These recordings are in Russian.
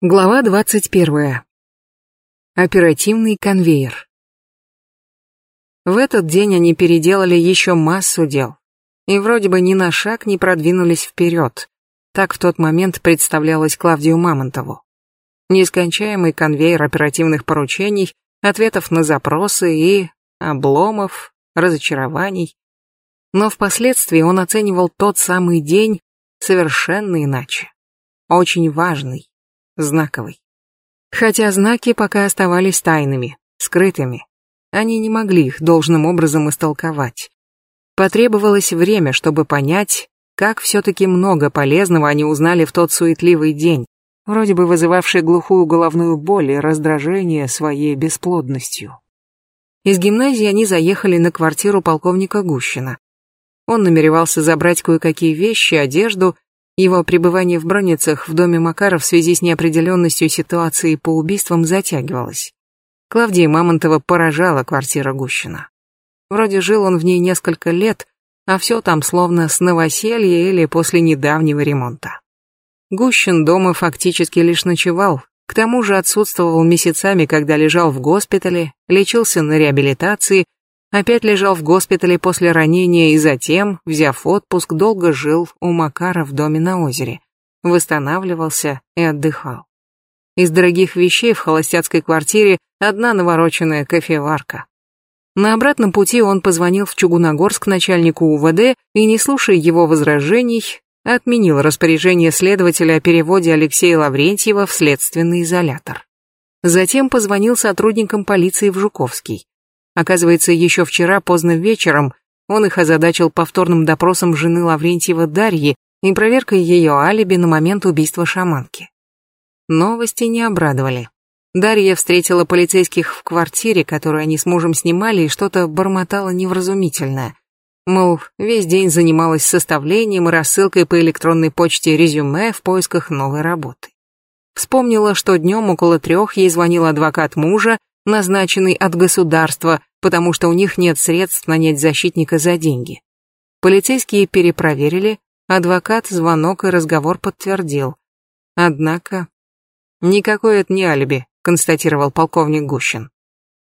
Глава 21. Оперативный конвейер. В этот день они переделали еще массу дел. И вроде бы ни на шаг не продвинулись вперед. Так в тот момент представлялось Клавдию Мамонтову. Нескончаемый конвейер оперативных поручений, ответов на запросы и обломов, разочарований. Но впоследствии он оценивал тот самый день совершенно иначе. Очень важный знаковый. Хотя знаки пока оставались тайными, скрытыми. Они не могли их должным образом истолковать. Потребовалось время, чтобы понять, как все-таки много полезного они узнали в тот суетливый день, вроде бы вызывавший глухую головную боль и раздражение своей бесплодностью. Из гимназии они заехали на квартиру полковника Гущина. Он намеревался забрать кое-какие вещи, одежду его пребывание в Броницах в доме Макара в связи с неопределенностью ситуации по убийствам затягивалось. Клавдия Мамонтова поражала квартира Гущина. Вроде жил он в ней несколько лет, а все там словно с новоселья или после недавнего ремонта. Гущин дома фактически лишь ночевал, к тому же отсутствовал месяцами, когда лежал в госпитале, лечился на реабилитации Опять лежал в госпитале после ранения и затем, взяв отпуск, долго жил у Макара в доме на озере. Восстанавливался и отдыхал. Из дорогих вещей в холостяцкой квартире одна навороченная кофеварка. На обратном пути он позвонил в Чугуногорск начальнику УВД и, не слушая его возражений, отменил распоряжение следователя о переводе Алексея Лаврентьева в следственный изолятор. Затем позвонил сотрудникам полиции в Жуковский. Оказывается, еще вчера поздно вечером он их озадачил повторным допросом жены Лаврентьева Дарьи и проверкой ее алиби на момент убийства шаманки. Новости не обрадовали. Дарья встретила полицейских в квартире, которую они с мужем снимали, и что-то бормотала невразумительное. Мол, весь день занималась составлением и рассылкой по электронной почте резюме в поисках новой работы. Вспомнила, что днем около трех ей звонил адвокат мужа назначенный от государства, потому что у них нет средств нанять защитника за деньги. Полицейские перепроверили, адвокат звонок и разговор подтвердил. Однако... Никакое это не алиби, констатировал полковник Гущин.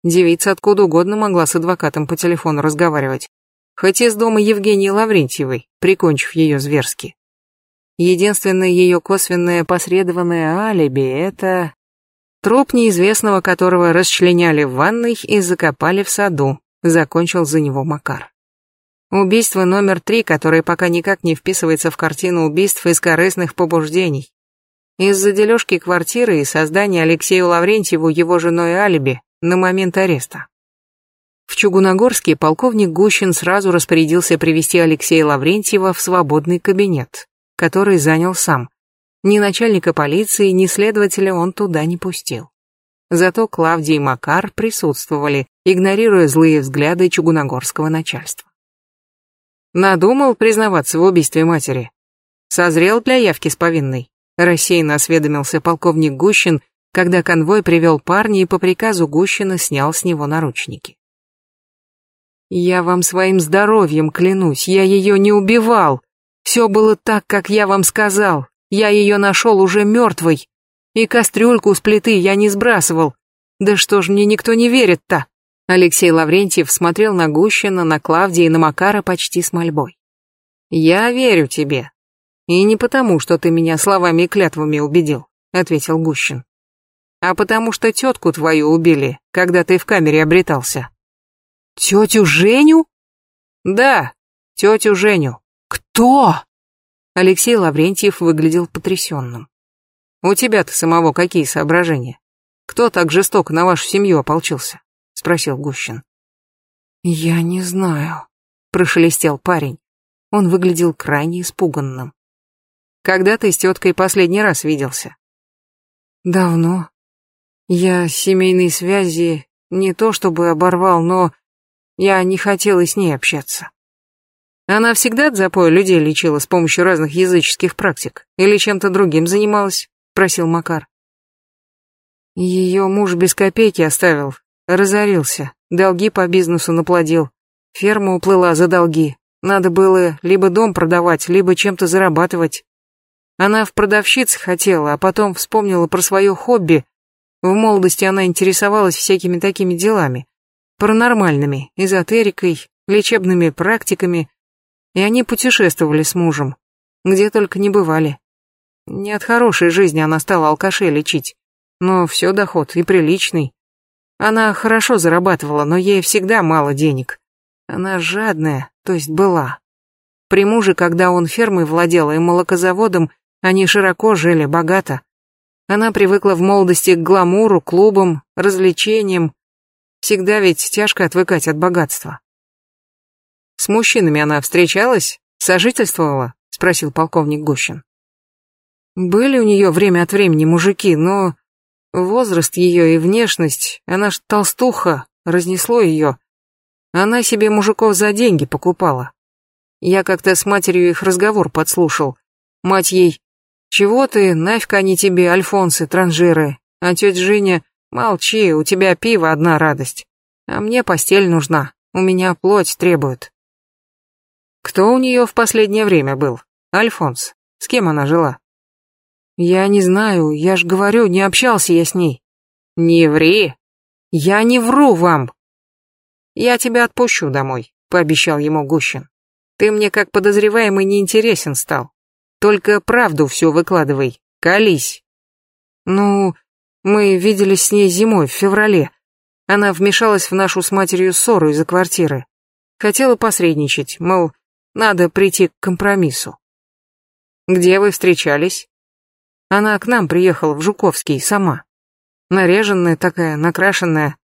Девица откуда угодно могла с адвокатом по телефону разговаривать, хоть из дома Евгении Лаврентьевой, прикончив ее зверски. Единственное ее косвенное посредованное алиби — это Труп неизвестного, которого расчленяли в ванной и закопали в саду, закончил за него Макар. Убийство номер три, которое пока никак не вписывается в картину убийств из корыстных побуждений. Из-за дележки квартиры и создания Алексею Лаврентьеву его женой алиби на момент ареста. В Чугуногорске полковник Гущин сразу распорядился привести Алексея Лаврентьева в свободный кабинет, который занял сам, ни начальника полиции, ни следователя он туда не пустил. Зато Клавдий и Макар присутствовали, игнорируя злые взгляды чугуногорского начальства. Надумал признаваться в убийстве матери. Созрел для явки с повинной. Рассеянно осведомился полковник Гущин, когда конвой привел парня и по приказу Гущина снял с него наручники. «Я вам своим здоровьем клянусь, я ее не убивал. Все было так, как я вам сказал. Я ее нашел уже мертвой. И кастрюльку с плиты я не сбрасывал. Да что ж мне никто не верит-то? Алексей Лаврентьев смотрел на Гущина, на Клавдия и на Макара почти с мольбой. «Я верю тебе. И не потому, что ты меня словами и клятвами убедил», — ответил Гущин. «А потому что тетку твою убили, когда ты в камере обретался». «Тетю Женю?» «Да, тетю Женю». «Кто?» Алексей Лаврентьев выглядел потрясенным. «У тебя-то самого какие соображения? Кто так жестоко на вашу семью ополчился?» — спросил Гущин. «Я не знаю», — прошелестел парень. Он выглядел крайне испуганным. «Когда ты с теткой последний раз виделся?» «Давно. Я семейные связи не то чтобы оборвал, но я не хотел и с ней общаться. Она всегда от запоя людей лечила с помощью разных языческих практик? Или чем-то другим занималась? Просил Макар. Ее муж без копейки оставил, разорился, долги по бизнесу наплодил. Ферма уплыла за долги. Надо было либо дом продавать, либо чем-то зарабатывать. Она в продавщице хотела, а потом вспомнила про свое хобби. В молодости она интересовалась всякими такими делами. Паранормальными, эзотерикой, лечебными практиками. И они путешествовали с мужем. Где только не бывали. Не от хорошей жизни она стала алкашей лечить. Но все доход и приличный. Она хорошо зарабатывала, но ей всегда мало денег. Она жадная, то есть была. При муже, когда он фермой владел и молокозаводом, они широко жили, богато. Она привыкла в молодости к гламуру, клубам, развлечениям. Всегда ведь тяжко отвыкать от богатства. С мужчинами она встречалась? Сожительствовала? Спросил полковник Гущин. Были у нее время от времени мужики, но возраст ее и внешность, она ж толстуха, разнесло ее. Она себе мужиков за деньги покупала. Я как-то с матерью их разговор подслушал. Мать ей, чего ты, нафиг они тебе, альфонсы, транжиры. А тетя Женя, молчи, у тебя пиво одна радость. А мне постель нужна, у меня плоть требует. Кто у нее в последнее время был? Альфонс. С кем она жила? Я не знаю, я ж говорю, не общался я с ней. Не ври. Я не вру вам. Я тебя отпущу домой, пообещал ему Гущин. Ты мне как подозреваемый не интересен стал. Только правду всю выкладывай. Колись. Ну, мы виделись с ней зимой, в феврале. Она вмешалась в нашу с матерью ссору из-за квартиры. Хотела посредничать, мол, надо прийти к компромиссу. Где вы встречались? Она к нам приехала в Жуковский сама. Наряженная такая, накрашенная.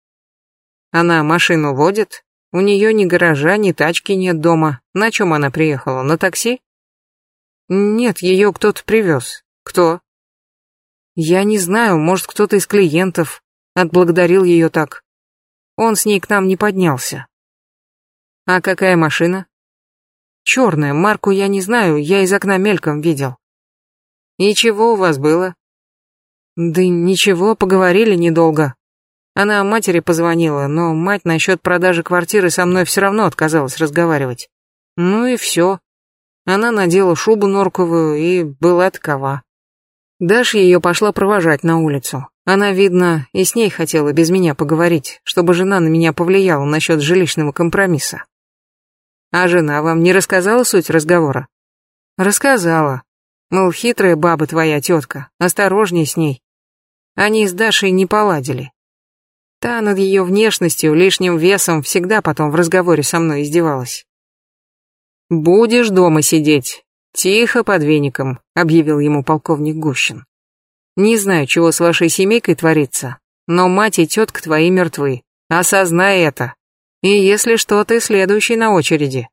Она машину водит? У нее ни гаража, ни тачки нет дома. На чем она приехала? На такси? Нет, ее кто-то привез. Кто? Я не знаю, может, кто-то из клиентов. Отблагодарил ее так. Он с ней к нам не поднялся. А какая машина? Черная, марку я не знаю, я из окна мельком видел. И чего у вас было? Да ничего, поговорили недолго. Она матери позвонила, но мать насчет продажи квартиры со мной все равно отказалась разговаривать. Ну и все. Она надела шубу норковую и была такова. Даша ее пошла провожать на улицу. Она, видно, и с ней хотела без меня поговорить, чтобы жена на меня повлияла насчет жилищного компромисса. А жена вам не рассказала суть разговора? Рассказала. Мол, хитрая баба твоя тетка, осторожней с ней. Они с Дашей не поладили. Та над ее внешностью, лишним весом всегда потом в разговоре со мной издевалась. «Будешь дома сидеть, тихо под веником», — объявил ему полковник Гущин. «Не знаю, чего с вашей семейкой творится, но мать и тетка твои мертвы. Осознай это. И если что, ты следующий на очереди».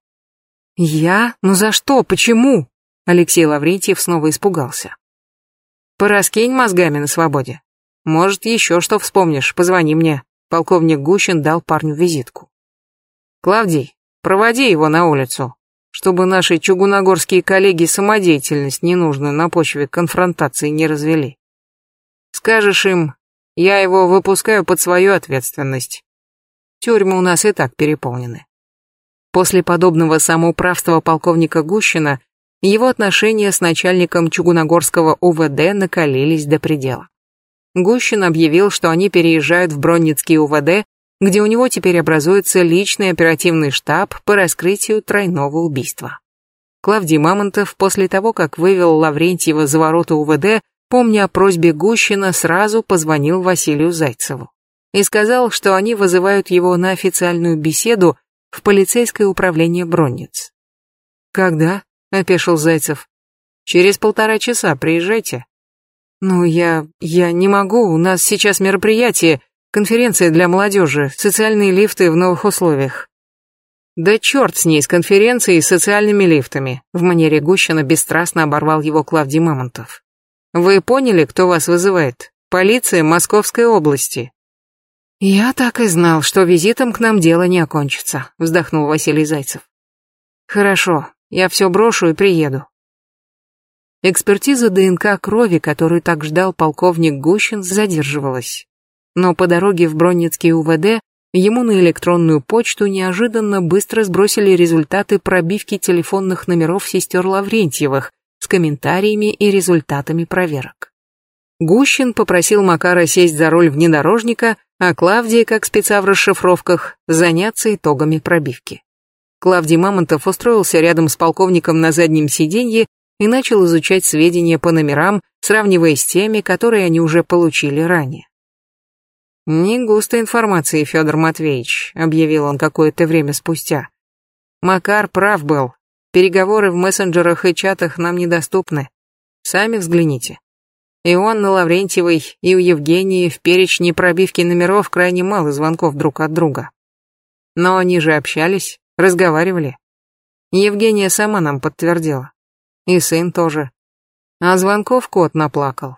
«Я? Ну за что? Почему?» Алексей Лаврентьев снова испугался. «Пораскинь мозгами на свободе. Может, еще что вспомнишь, позвони мне. Полковник Гущин дал парню визитку. Клавдий, проводи его на улицу, чтобы наши чугуногорские коллеги самодеятельность ненужную на почве конфронтации не развели. Скажешь им, я его выпускаю под свою ответственность. Тюрьмы у нас и так переполнены. После подобного самоуправства полковника Гущина его отношения с начальником Чугуногорского УВД накалились до предела. Гущин объявил, что они переезжают в Бронницкий УВД, где у него теперь образуется личный оперативный штаб по раскрытию тройного убийства. Клавдий Мамонтов после того, как вывел Лаврентьева за ворота УВД, помня о просьбе Гущина, сразу позвонил Василию Зайцеву и сказал, что они вызывают его на официальную беседу в полицейское управление Бронниц. «Когда?» — опешил Зайцев. «Через полтора часа приезжайте. «Ну, я... я не могу, у нас сейчас мероприятие, конференция для молодежи, социальные лифты в новых условиях». «Да черт с ней, с конференцией и социальными лифтами», в манере Гущина бесстрастно оборвал его Клавдий Мамонтов. «Вы поняли, кто вас вызывает? Полиция Московской области». «Я так и знал, что визитом к нам дело не окончится», вздохнул Василий Зайцев. «Хорошо, я все брошу и приеду. Экспертиза ДНК крови, которую так ждал полковник Гущин, задерживалась. Но по дороге в Бронницкий УВД ему на электронную почту неожиданно быстро сбросили результаты пробивки телефонных номеров сестер Лаврентьевых, с комментариями и результатами проверок. Гущин попросил Макара сесть за руль внедорожника, а Клавдия, как спеца в расшифровках, заняться итогами пробивки. Клавдий Мамонтов устроился рядом с полковником на заднем сиденье и начал изучать сведения по номерам, сравнивая с теми, которые они уже получили ранее. «Не густо информации, Федор Матвеевич», — объявил он какое-то время спустя. «Макар прав был. Переговоры в мессенджерах и чатах нам недоступны. Сами взгляните. И у Анны Лаврентьевой, и у Евгении в перечне пробивки номеров крайне мало звонков друг от друга. Но они же общались, разговаривали. Евгения сама нам подтвердила. И сын тоже. А звонков кот наплакал.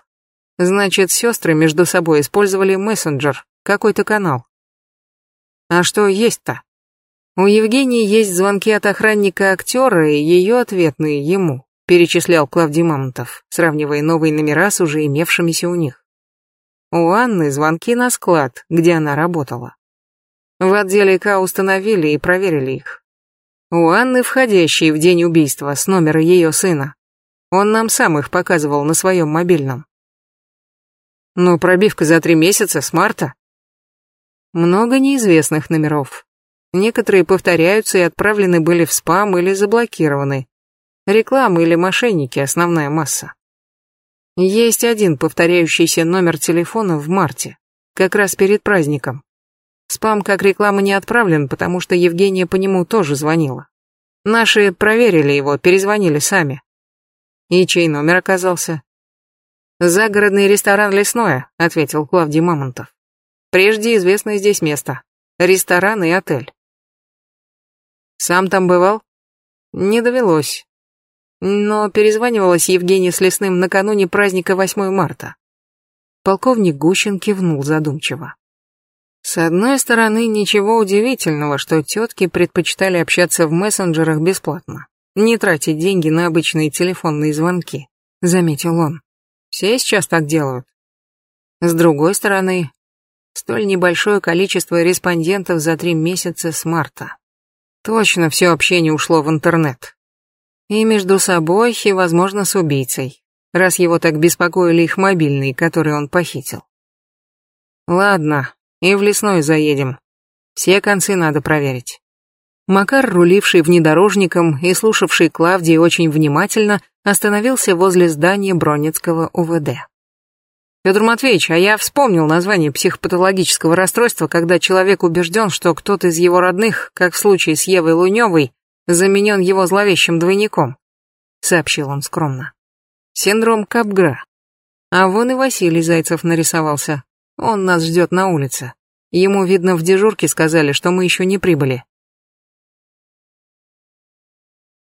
Значит, сестры между собой использовали мессенджер, какой-то канал. А что есть-то? У Евгении есть звонки от охранника-актера и ее ответные ему перечислял Клавдий Мамонтов, сравнивая новые номера с уже имевшимися у них. У Анны звонки на склад, где она работала. В отделе К установили и проверили их. У Анны входящие в день убийства с номера ее сына. Он нам сам их показывал на своем мобильном. Но пробивка за три месяца с марта. Много неизвестных номеров. Некоторые повторяются и отправлены были в спам или заблокированы. Реклама или мошенники – основная масса. Есть один повторяющийся номер телефона в марте, как раз перед праздником. Спам как реклама не отправлен, потому что Евгения по нему тоже звонила. Наши проверили его, перезвонили сами. И чей номер оказался? «Загородный ресторан «Лесное», — ответил Клавдий Мамонтов. «Прежде известное здесь место. Ресторан и отель». «Сам там бывал?» «Не довелось. Но перезванивалась Евгения с Лесным накануне праздника 8 марта. Полковник Гущин кивнул задумчиво. С одной стороны, ничего удивительного, что тетки предпочитали общаться в мессенджерах бесплатно, не тратить деньги на обычные телефонные звонки, заметил он. Все сейчас так делают. С другой стороны, столь небольшое количество респондентов за три месяца с марта. Точно все общение ушло в интернет. И между собой, и, возможно, с убийцей, раз его так беспокоили их мобильные, которые он похитил. Ладно, и в лесной заедем. Все концы надо проверить. Макар, руливший внедорожником и слушавший Клавдии очень внимательно, остановился возле здания Бронницкого УВД. Федор Матвеевич, а я вспомнил название психопатологического расстройства, когда человек убежден, что кто-то из его родных, как в случае с Евой Луневой, заменен его зловещим двойником», — сообщил он скромно. «Синдром Капгра. А вон и Василий Зайцев нарисовался. Он нас ждет на улице. Ему, видно, в дежурке сказали, что мы еще не прибыли.